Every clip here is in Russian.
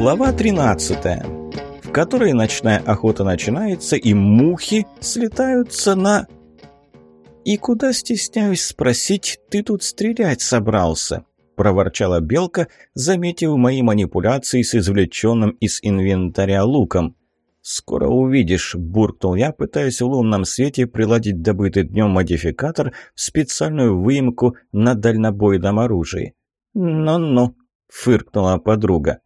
Глава 13, в которой ночная охота начинается и мухи слетаются на... «И куда, стесняюсь спросить, ты тут стрелять собрался?» – проворчала Белка, заметив мои манипуляции с извлеченным из инвентаря луком. «Скоро увидишь», – буркнул я, пытаясь в лунном свете приладить добытый днем модификатор в специальную выемку на дальнобойном оружии. «Ну-ну», – фыркнула подруга.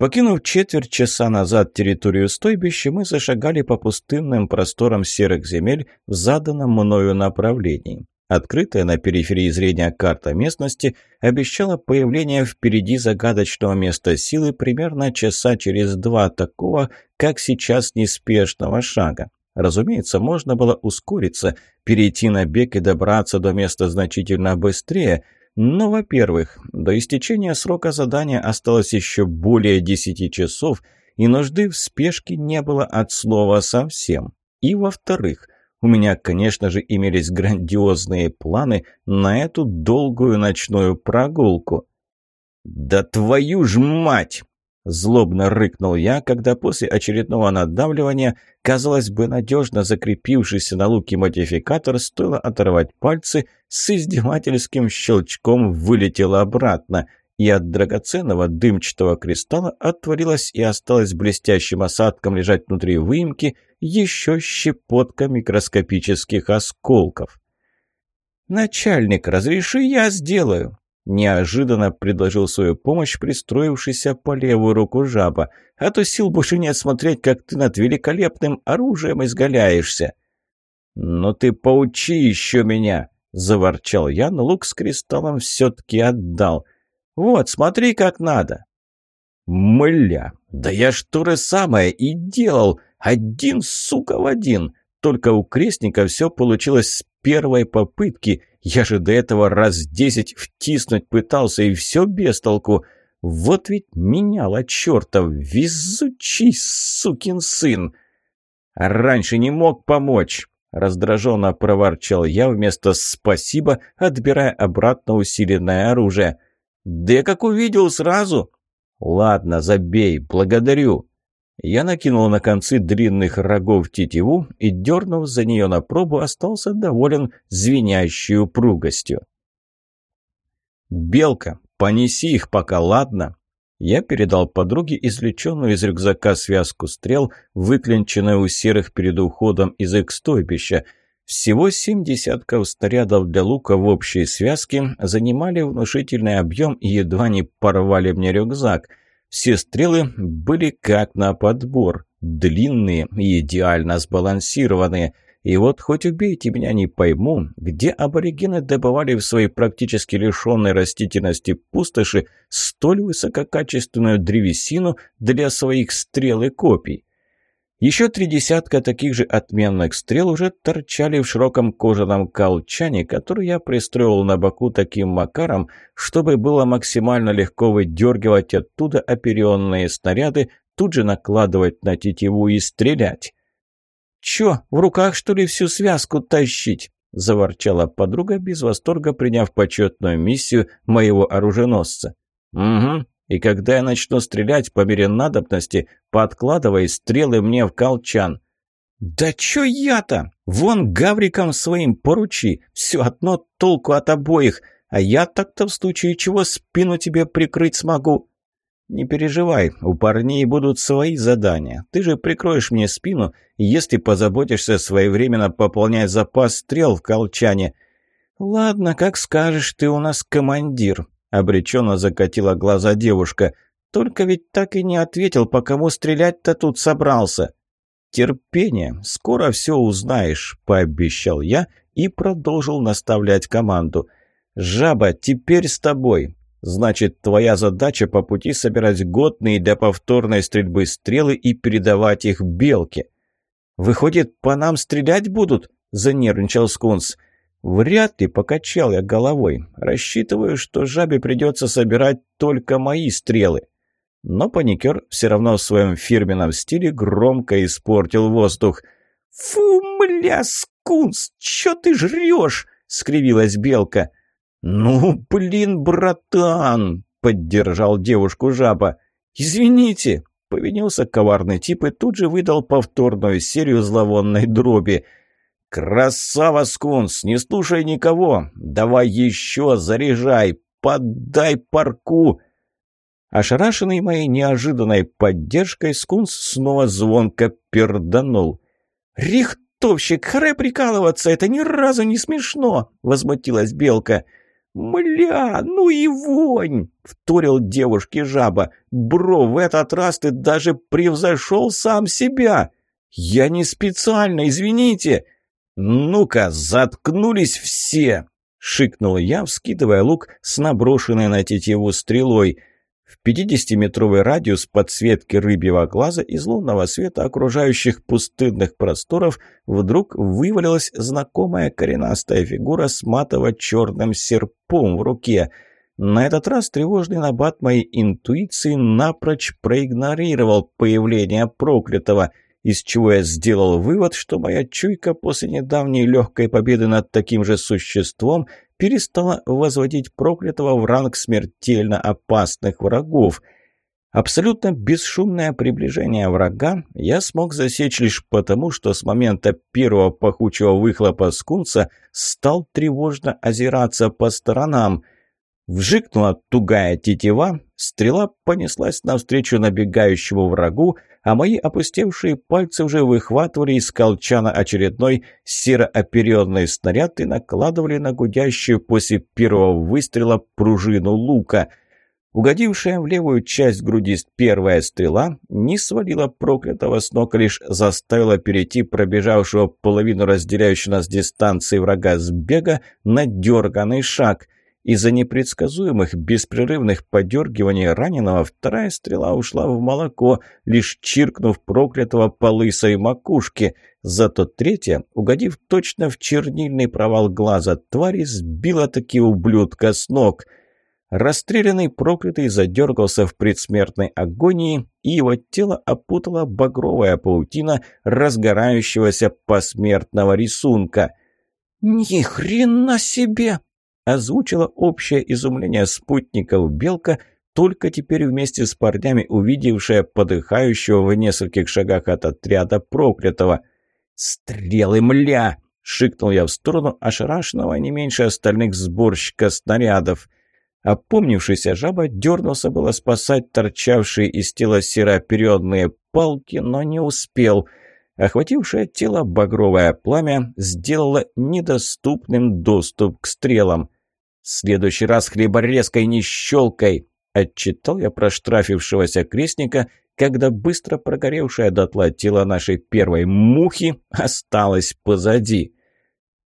Покинув четверть часа назад территорию стойбища, мы зашагали по пустынным просторам серых земель в заданном мною направлении. Открытая на периферии зрения карта местности обещала появление впереди загадочного места силы примерно часа через два такого, как сейчас, неспешного шага. Разумеется, можно было ускориться, перейти на бег и добраться до места значительно быстрее, но, во-первых, до истечения срока задания осталось еще более десяти часов, и нужды в спешке не было от слова совсем. И, во-вторых, у меня, конечно же, имелись грандиозные планы на эту долгую ночную прогулку. «Да твою ж мать!» – злобно рыкнул я, когда после очередного надавливания, казалось бы, надежно закрепившийся на луке модификатор, стоило оторвать пальцы, с издевательским щелчком вылетел обратно – и от драгоценного дымчатого кристалла отворилась и осталась блестящим осадком лежать внутри выемки еще щепотка микроскопических осколков. «Начальник, разреши, я сделаю!» Неожиданно предложил свою помощь пристроившийся по левую руку жаба. «А то сил больше нет смотреть, как ты над великолепным оружием изгаляешься!» «Ну ты поучи еще меня!» — заворчал я, но лук с кристаллом все-таки отдал. Вот, смотри, как надо!» «Мля! Да я ж то же самое и делал! Один, сука, в один! Только у крестника все получилось с первой попытки. Я же до этого раз десять втиснуть пытался, и все без толку. Вот ведь меняла чертов, везучий сукин сын! Раньше не мог помочь!» Раздраженно проворчал я вместо «спасибо», отбирая обратно усиленное оружие – «Да я как увидел сразу!» «Ладно, забей, благодарю!» Я накинул на концы длинных рогов тетиву и, дернув за нее на пробу, остался доволен звенящей упругостью. «Белка, понеси их пока, ладно?» Я передал подруге извлеченную из рюкзака связку стрел, выклинченную у серых перед уходом из их стойбища – всего семь десятков снарядов для лука в общей связке занимали внушительный объем и едва не порвали мне рюкзак. Все стрелы были как на подбор, длинные и идеально сбалансированные. И вот хоть убейте меня, не пойму, где аборигены добывали в своей практически лишенной растительности пустоши столь высококачественную древесину для своих стрел и копий. Еще три десятка таких же отменных стрел уже торчали в широком кожаном колчане, который я пристроил на боку таким макаром, чтобы было максимально легко выдергивать оттуда оперенные снаряды, тут же накладывать на тетиву и стрелять. «Чё, в руках, что ли, всю связку тащить?» – заворчала подруга, без восторга приняв почетную миссию моего оруженосца. «Угу, и когда я начну стрелять по мере надобности, подкладывай стрелы мне в колчан». «Да чё я-то? Вон гавриком своим поручи, все одно толку от обоих, а я так-то в случае чего спину тебе прикрыть смогу». «Не переживай, у парней будут свои задания. Ты же прикроешь мне спину, если позаботишься своевременно пополнять запас стрел в колчане». «Ладно, как скажешь, ты у нас командир», Обреченно закатила глаза девушка. «Только ведь так и не ответил, по кому стрелять-то тут собрался». «Терпение, скоро все узнаешь», – пообещал я и продолжил наставлять команду. «Жаба, теперь с тобой. Значит, твоя задача по пути собирать годные для повторной стрельбы стрелы и передавать их белке». «Выходит, по нам стрелять будут?» – занервничал Скунс. Вряд ли покачал я головой. Рассчитываю, что жабе придется собирать только мои стрелы. Но паникер все равно в своем фирменном стиле громко испортил воздух. «Фу, мля, скунс, чё ты жрёшь?» — скривилась белка. «Ну, блин, братан!» — поддержал девушку жаба. «Извините!» – повинился коварный тип и тут же выдал повторную серию зловонной дроби. «Красава, скунс! Не слушай никого! Давай еще, заряжай! Поддай парку!» Ошарашенный моей неожиданной поддержкой, скунс снова звонко перданул. «Рихтовщик, харе прикалываться, это ни разу не смешно!» — возмутилась Белка. «Мля, ну и вонь!» — вторил девушке жаба. «Бро, в этот раз ты даже превзошел сам себя!» «Я не специально, извините!» «Ну-ка, заткнулись все!» — шикнул я, вскидывая лук с наброшенной на тетиву стрелой — в 50-метровый радиус подсветки рыбьего глаза из лунного света окружающих пустынных просторов вдруг вывалилась знакомая коренастая фигура с матово-черным серпом в руке. На этот раз тревожный набат моей интуиции напрочь проигнорировал появление проклятого – из чего я сделал вывод, что моя чуйка после недавней легкой победы над таким же существом перестала возводить проклятого в ранг смертельно опасных врагов. Абсолютно бесшумное приближение врага я смог засечь лишь потому, что с момента первого пахучего выхлопа скунса стал тревожно озираться по сторонам. Вжикнула тугая тетива, стрела понеслась навстречу набегающему врагу, а мои опустевшие пальцы уже выхватывали из колчана очередной серооперенный снаряд и накладывали на гудящую после первого выстрела пружину лука. Угодившая в левую часть груди первая стрела не свалила проклятого с ног, лишь заставила перейти пробежавшего половину разделяющей нас дистанции врага с бега на дерганный шаг — из-за непредсказуемых беспрерывных подергиваний раненого вторая стрела ушла в молоко, лишь чиркнув проклятого по лысой макушке. Зато третья, угодив точно в чернильный провал глаза твари, сбила таки ублюдка с ног. Расстрелянный проклятый задергался в предсмертной агонии, и его тело опутала багровая паутина разгорающегося посмертного рисунка. «Ни хрена себе!» Озвучила общее изумление спутников Белка, только теперь вместе с парнями увидевшая подыхающего в нескольких шагах от отряда проклятого. «Стрелы, мля!» — шикнул я в сторону ошарашенного не меньше остальных сборщика снарядов. Опомнившийся жаба дернулся было спасать торчавшие из тела серооперенные палки, но не успел — Охватившее тело багровое пламя сделало недоступным доступ к стрелам. «В следующий раз хлеборезкой не щелкай!» — отчитал я проштрафившегося крестника, когда быстро прогоревшее дотла тело нашей первой мухи осталось позади.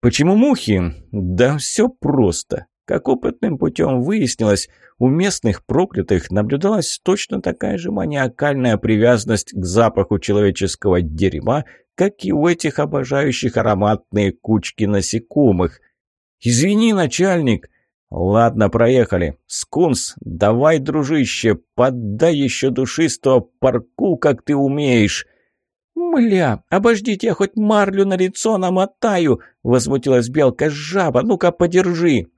«Почему мухи? Да все просто. Как опытным путем выяснилось, у местных проклятых наблюдалась точно такая же маниакальная привязанность к запаху человеческого дерьма, как и у этих обожающих ароматные кучки насекомых. «Извини, начальник!» «Ладно, проехали. Скунс, давай, дружище, поддай еще душистого парку, как ты умеешь!» «Мля, обождите, я хоть марлю на лицо намотаю!» — возмутилась белка. «Жаба, ну-ка, подержи!»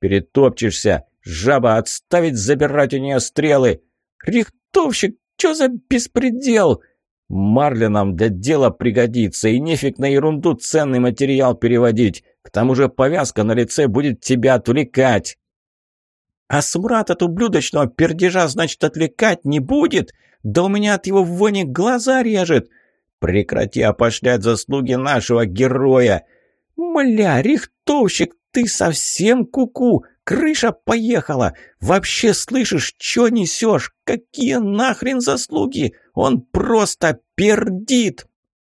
«Перетопчешься! Жаба, отставить забирать у нее стрелы!» «Рихтовщик, что за беспредел?» «Марля нам для дела пригодится, и нефиг на ерунду ценный материал переводить. К тому же повязка на лице будет тебя отвлекать». «А смрад от ублюдочного пердежа, значит, отвлекать не будет? Да у меня от его вони глаза режет!» «Прекрати опошлять заслуги нашего героя!» «Мля, рихтовщик, ты совсем куку? -ку? Крыша поехала! Вообще слышишь, что несешь? Какие нахрен заслуги? Он просто пердит!»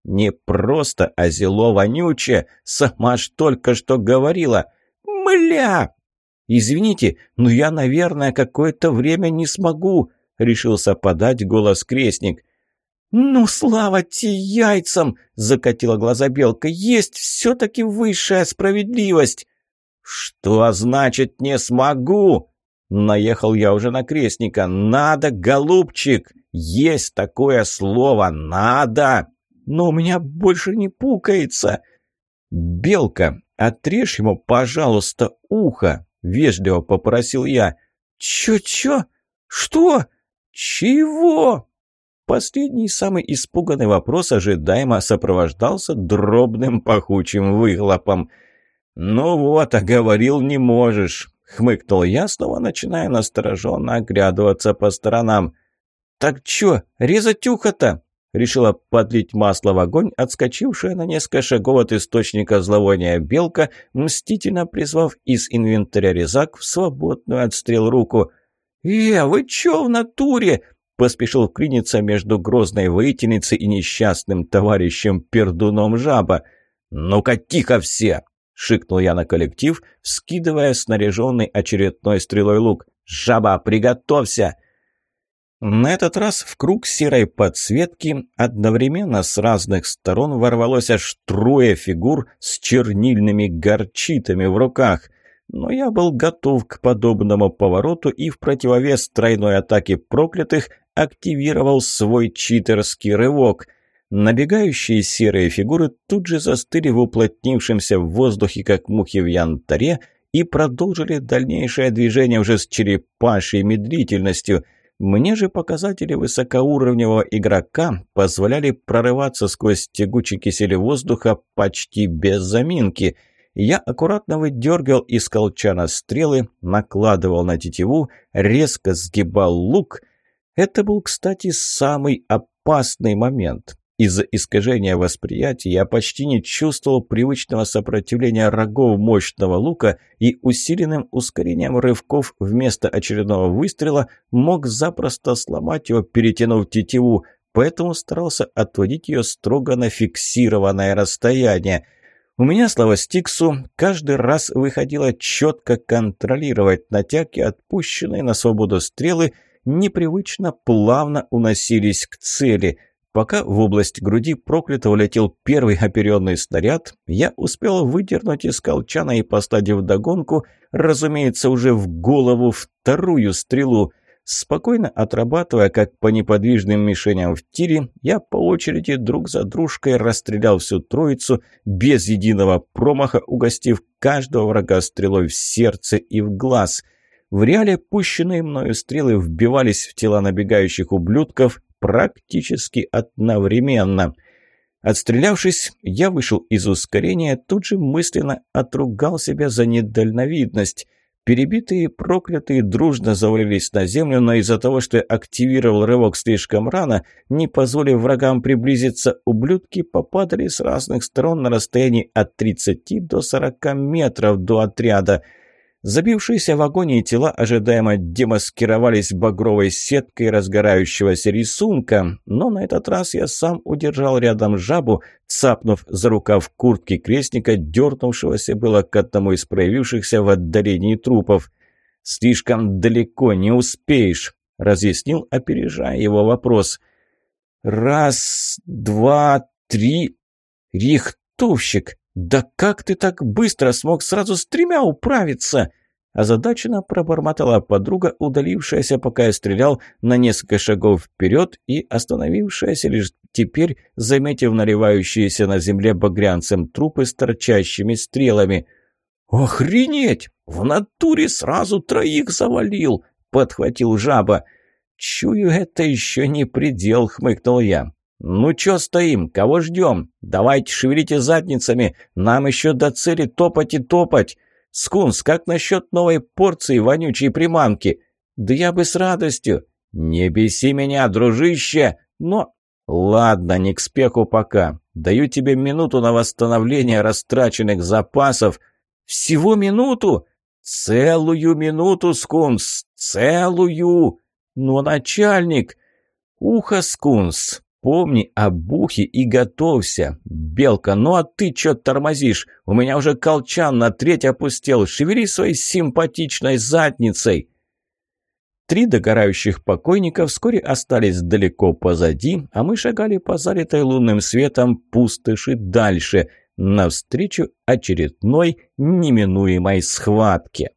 «Не просто, а зело вонючее! Сама ж только что говорила!» «Мля!» «Извините, но я, наверное, какое-то время не смогу», — решился подать голос крестник. «Ну, слава те яйцам!» — закатила глаза Белка. «Есть все-таки высшая справедливость!» «Что значит «не смогу»?» Наехал я уже на крестника. «Надо, голубчик! Есть такое слово! Надо!» «Но у меня больше не пукается!» «Белка, отрежь ему, пожалуйста, ухо!» — вежливо попросил я. «Чё-чё? Что?» «Чего?» Последний самый испуганный вопрос ожидаемо сопровождался дробным пахучим выхлопом. «Ну вот, а говорил не можешь», — хмыкнул я, снова начиная настороженно оглядываться по сторонам. «Так чё, резать ухо-то?» — решила подлить масло в огонь, отскочившая на несколько шагов от источника зловония белка, мстительно призвав из инвентаря резак в свободную отстрел руку. «Э, вы чё в натуре?» поспешил вклиниться между грозной воительницей и несчастным товарищем Пердуном жаба. «Ну-ка, тихо все!» — шикнул я на коллектив, вскидывая снаряженный очередной стрелой лук. «Жаба, приготовься!» На этот раз в круг серой подсветки одновременно с разных сторон ворвалось аж трое фигур с чернильными горчитами в руках. Но я был готов к подобному повороту и в противовес тройной атаке проклятых активировал свой читерский рывок. Набегающие серые фигуры тут же застыли в уплотнившемся в воздухе, как мухи в янтаре, и продолжили дальнейшее движение уже с черепашьей медлительностью. Мне же показатели высокоуровневого игрока позволяли прорываться сквозь тягучий кисель воздуха почти без заминки. Я аккуратно выдергивал из колчана стрелы, накладывал на тетиву, резко сгибал лук — это был, кстати, самый опасный момент. Из-за искажения восприятия я почти не чувствовал привычного сопротивления рогов мощного лука и усиленным ускорением рывков вместо очередного выстрела мог запросто сломать его, перетянув тетиву, поэтому старался отводить ее строго на фиксированное расстояние. У меня, слава Стиксу, каждый раз выходило четко контролировать натяги, отпущенные на свободу стрелы, непривычно плавно уносились к цели. Пока в область груди проклятого летел первый оперенный снаряд, я успел выдернуть из колчана и послать вдогонку, разумеется, уже в голову вторую стрелу. Спокойно отрабатывая, как по неподвижным мишеням в тире, я по очереди друг за дружкой расстрелял всю троицу, без единого промаха угостив каждого врага стрелой в сердце и в глаз — в реале пущенные мною стрелы вбивались в тела набегающих ублюдков практически одновременно. Отстрелявшись, я вышел из ускорения, тут же мысленно отругал себя за недальновидность. Перебитые и проклятые дружно завалились на землю, но из-за того, что я активировал рывок слишком рано, не позволив врагам приблизиться, ублюдки попадали с разных сторон на расстоянии от 30 до 40 метров до отряда – Забившиеся в агонии тела ожидаемо демаскировались багровой сеткой разгорающегося рисунка, но на этот раз я сам удержал рядом жабу, цапнув за рукав куртки крестника, дернувшегося было к одному из проявившихся в отдалении трупов. «Слишком далеко не успеешь», — разъяснил, опережая его вопрос. «Раз, два, три...» «Рихтовщик!» «Да как ты так быстро смог сразу с тремя управиться?» Озадаченно пробормотала подруга, удалившаяся, пока я стрелял, на несколько шагов вперед и остановившаяся лишь теперь, заметив наливающиеся на земле багрянцем трупы с торчащими стрелами. «Охренеть! В натуре сразу троих завалил!» — подхватил жаба. «Чую, это еще не предел», — хмыкнул я. «Ну чё стоим? Кого ждем? Давайте шевелите задницами. Нам еще до цели топать и топать. Скунс, как насчет новой порции вонючей приманки? Да я бы с радостью. Не беси меня, дружище. Но... Ладно, не к спеху пока. Даю тебе минуту на восстановление растраченных запасов. Всего минуту? Целую минуту, Скунс, целую. Но начальник... Ухо, Скунс, Помни о бухе и готовься. Белка, ну а ты чё тормозишь? У меня уже колчан на треть опустел. Шевели своей симпатичной задницей. Три догорающих покойника вскоре остались далеко позади, а мы шагали по залитой лунным светом пустоши дальше, навстречу очередной неминуемой схватке.